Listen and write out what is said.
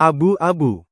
Abu-abu.